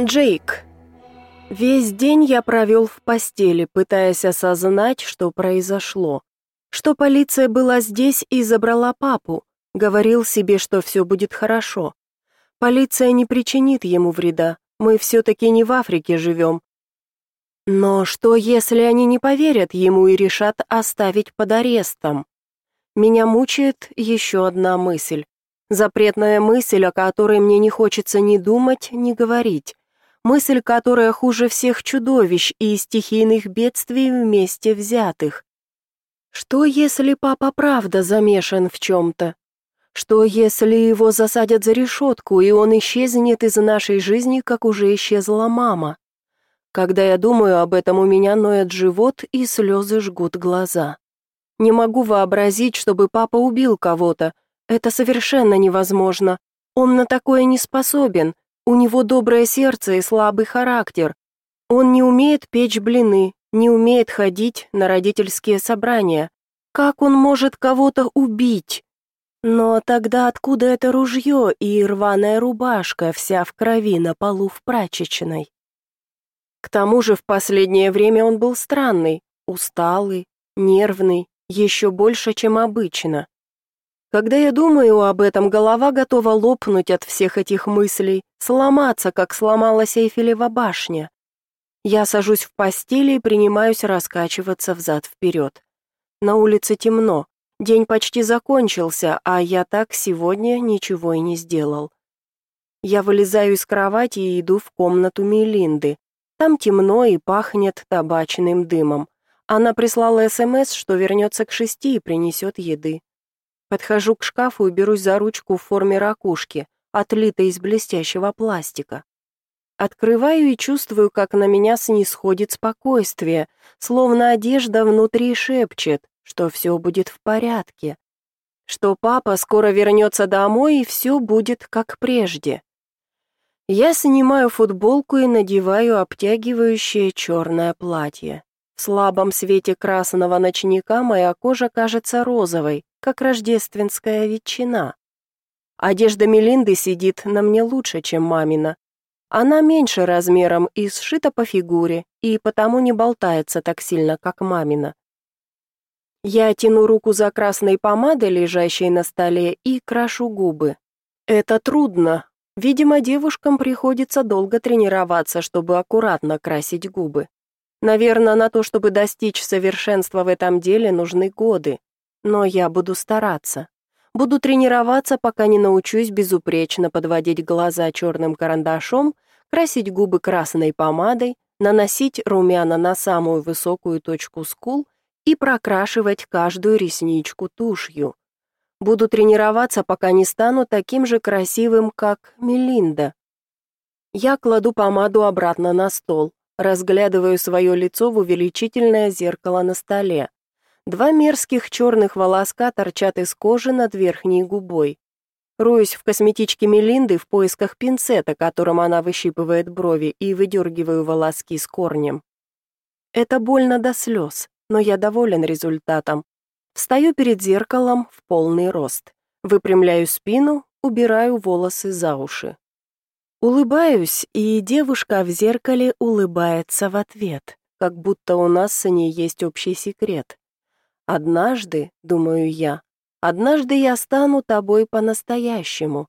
Джейк. Весь день я провел в постели, пытаясь осознать, что произошло. Что полиция была здесь и забрала папу. Говорил себе, что все будет хорошо. Полиция не причинит ему вреда. Мы все-таки не в Африке живем. Но что, если они не поверят ему и решат оставить под арестом? Меня мучает еще одна мысль. Запретная мысль, о которой мне не хочется ни думать, ни говорить. Мысль, которая хуже всех чудовищ и стихийных бедствий вместе взятых. Что, если папа правда замешан в чем-то? Что, если его засадят за решетку, и он исчезнет из нашей жизни, как уже исчезла мама? Когда я думаю об этом, у меня ноет живот, и слезы жгут глаза. Не могу вообразить, чтобы папа убил кого-то. Это совершенно невозможно. Он на такое не способен. У него доброе сердце и слабый характер. Он не умеет печь блины, не умеет ходить на родительские собрания. Как он может кого-то убить? Но тогда откуда это ружье и рваная рубашка, вся в крови на полу в прачечной? К тому же в последнее время он был странный, усталый, нервный, еще больше, чем обычно. Когда я думаю об этом, голова готова лопнуть от всех этих мыслей, сломаться, как сломалась Эйфелева башня. Я сажусь в постели и принимаюсь раскачиваться взад-вперед. На улице темно, день почти закончился, а я так сегодня ничего и не сделал. Я вылезаю из кровати и иду в комнату Мелинды. Там темно и пахнет табачным дымом. Она прислала СМС, что вернется к шести и принесет еды. Подхожу к шкафу и берусь за ручку в форме ракушки, отлитой из блестящего пластика. Открываю и чувствую, как на меня снисходит спокойствие, словно одежда внутри шепчет, что все будет в порядке, что папа скоро вернется домой и все будет как прежде. Я снимаю футболку и надеваю обтягивающее черное платье. В слабом свете красного ночника моя кожа кажется розовой, как рождественская ветчина. Одежда Мелинды сидит на мне лучше, чем мамина. Она меньше размером и сшита по фигуре, и потому не болтается так сильно, как мамина. Я тяну руку за красной помадой, лежащей на столе, и крашу губы. Это трудно. Видимо, девушкам приходится долго тренироваться, чтобы аккуратно красить губы. Наверное, на то, чтобы достичь совершенства в этом деле, нужны годы. Но я буду стараться. Буду тренироваться, пока не научусь безупречно подводить глаза черным карандашом, красить губы красной помадой, наносить румяна на самую высокую точку скул и прокрашивать каждую ресничку тушью. Буду тренироваться, пока не стану таким же красивым, как Мелинда. Я кладу помаду обратно на стол, разглядываю свое лицо в увеличительное зеркало на столе. Два мерзких черных волоска торчат из кожи над верхней губой. Роюсь в косметичке Мелинды в поисках пинцета, которым она выщипывает брови, и выдергиваю волоски с корнем. Это больно до слез, но я доволен результатом. Встаю перед зеркалом в полный рост. Выпрямляю спину, убираю волосы за уши. Улыбаюсь, и девушка в зеркале улыбается в ответ, как будто у нас с ней есть общий секрет. Однажды, думаю я, однажды я стану тобой по-настоящему.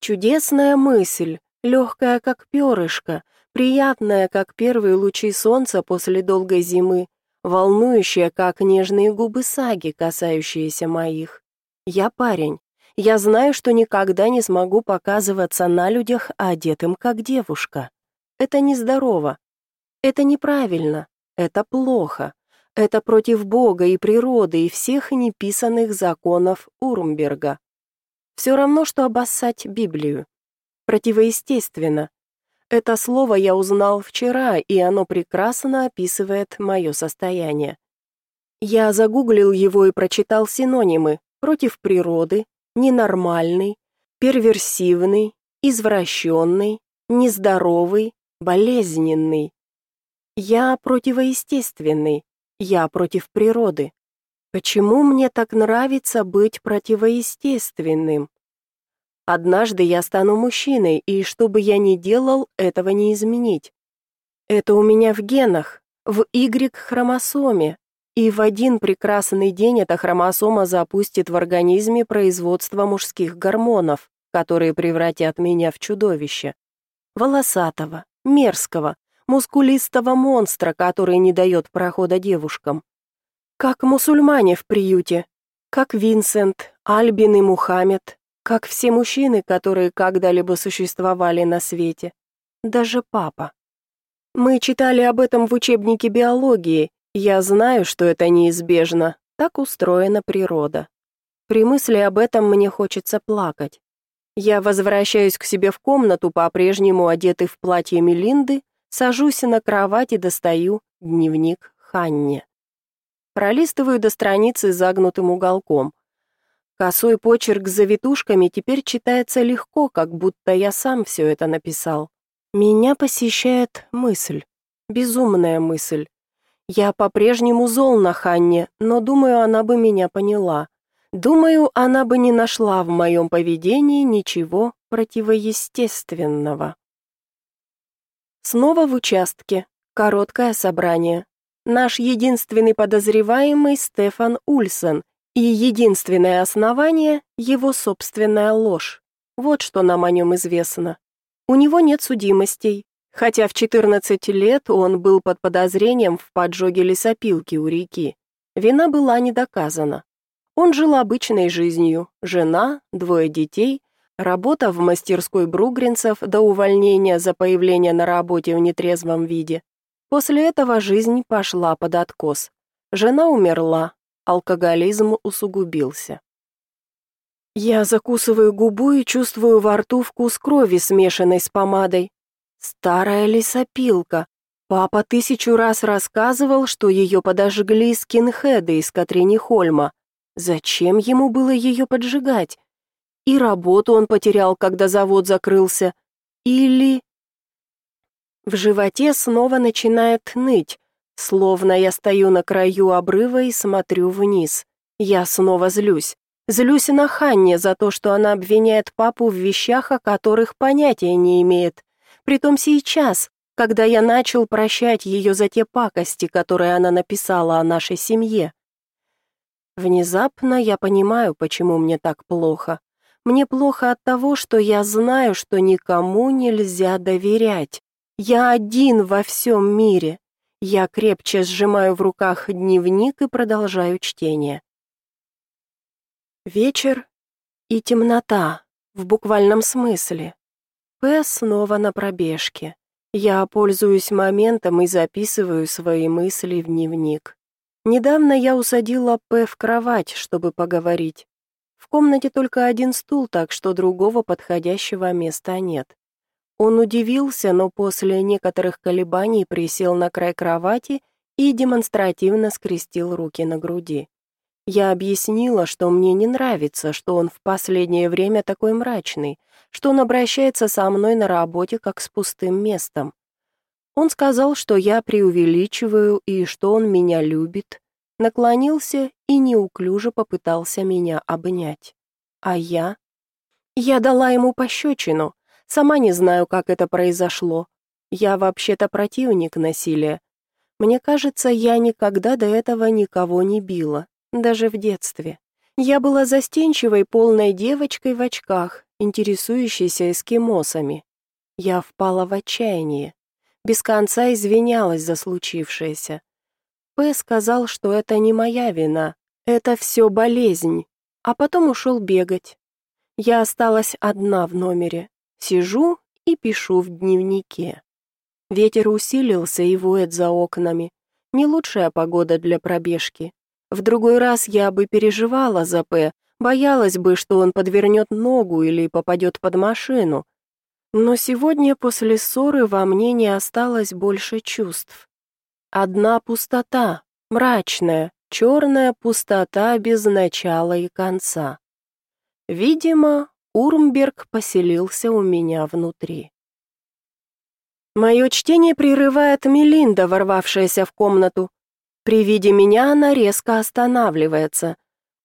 Чудесная мысль, легкая, как перышко, приятная, как первые лучи солнца после долгой зимы, волнующая, как нежные губы саги, касающиеся моих. Я парень. Я знаю, что никогда не смогу показываться на людях одетым как девушка. Это нездорово. Это неправильно. Это плохо. Это против Бога и природы и всех неписанных законов Урмберга. Все равно, что обоссать Библию. Противоестественно. Это слово я узнал вчера, и оно прекрасно описывает мое состояние. Я загуглил его и прочитал синонимы «против природы», «ненормальный», «перверсивный», «извращенный», «нездоровый», «болезненный». Я противоестественный, я против природы. Почему мне так нравится быть противоестественным? Однажды я стану мужчиной, и что бы я ни делал, этого не изменить. Это у меня в генах, в Y-хромосоме, и в один прекрасный день эта хромосома запустит в организме производство мужских гормонов, которые превратят меня в чудовище. Волосатого, мерзкого, мускулистого монстра, который не дает прохода девушкам. Как мусульмане в приюте, как Винсент, Альбин и Мухаммед, как все мужчины, которые когда-либо существовали на свете. Даже папа. Мы читали об этом в учебнике биологии. Я знаю, что это неизбежно. Так устроена природа. При мысли об этом мне хочется плакать. Я возвращаюсь к себе в комнату, по-прежнему одетый в платье Мелинды, сажусь на кровать и достаю дневник Ханне. Пролистываю до страницы загнутым уголком. Косой почерк с завитушками теперь читается легко, как будто я сам все это написал. Меня посещает мысль, безумная мысль. Я по-прежнему зол на Ханне, но думаю, она бы меня поняла. Думаю, она бы не нашла в моем поведении ничего противоестественного. Снова в участке. Короткое собрание. Наш единственный подозреваемый Стефан Ульсен, и единственное основание – его собственная ложь. Вот что нам о нем известно. У него нет судимостей, хотя в 14 лет он был под подозрением в поджоге лесопилки у реки. Вина была не доказана. Он жил обычной жизнью. Жена, двое детей, работа в мастерской Бругринцев до увольнения за появление на работе в нетрезвом виде. После этого жизнь пошла под откос. Жена умерла, алкоголизм усугубился. Я закусываю губу и чувствую во рту вкус крови, смешанной с помадой. Старая лесопилка. Папа тысячу раз рассказывал, что ее подожгли скинхеды из Катрини Хольма. Зачем ему было ее поджигать? И работу он потерял, когда завод закрылся. Или... В животе снова начинает ныть. Словно я стою на краю обрыва и смотрю вниз. Я снова злюсь. Злюсь на Ханне за то, что она обвиняет папу в вещах, о которых понятия не имеет. Притом сейчас, когда я начал прощать ее за те пакости, которые она написала о нашей семье. Внезапно я понимаю, почему мне так плохо. Мне плохо от того, что я знаю, что никому нельзя доверять. Я один во всем мире. Я крепче сжимаю в руках дневник и продолжаю чтение. Вечер и темнота, в буквальном смысле. П снова на пробежке. Я пользуюсь моментом и записываю свои мысли в дневник. Недавно я усадила П в кровать, чтобы поговорить. В комнате только один стул, так что другого подходящего места нет. Он удивился, но после некоторых колебаний присел на край кровати и демонстративно скрестил руки на груди. Я объяснила, что мне не нравится, что он в последнее время такой мрачный, что он обращается со мной на работе как с пустым местом. Он сказал, что я преувеличиваю и что он меня любит, наклонился и неуклюже попытался меня обнять. А я? Я дала ему пощечину, Сама не знаю, как это произошло. Я вообще-то противник насилия. Мне кажется, я никогда до этого никого не била, даже в детстве. Я была застенчивой полной девочкой в очках, интересующейся эскимосами. Я впала в отчаяние. Без конца извинялась за случившееся. П. сказал, что это не моя вина, это все болезнь, а потом ушел бегать. Я осталась одна в номере, Сижу и пишу в дневнике. Ветер усилился и воет за окнами. Не лучшая погода для пробежки. В другой раз я бы переживала за П, боялась бы, что он подвернет ногу или попадет под машину. Но сегодня после ссоры во мне не осталось больше чувств. Одна пустота, мрачная, черная пустота без начала и конца. Видимо, Урмберг поселился у меня внутри. Мое чтение прерывает Мелинда, ворвавшаяся в комнату. При виде меня она резко останавливается.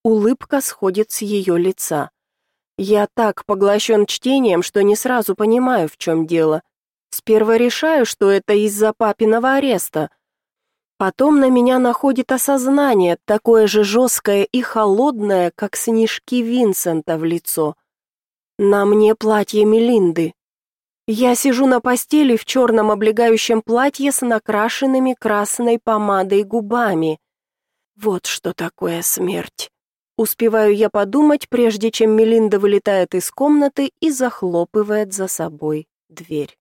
Улыбка сходит с ее лица. Я так поглощен чтением, что не сразу понимаю, в чем дело. Сперва решаю, что это из-за папиного ареста. Потом на меня находит осознание, такое же жесткое и холодное, как снежки Винсента в лицо. На мне платье Мелинды. Я сижу на постели в черном облегающем платье с накрашенными красной помадой губами. Вот что такое смерть. Успеваю я подумать, прежде чем Мелинда вылетает из комнаты и захлопывает за собой дверь.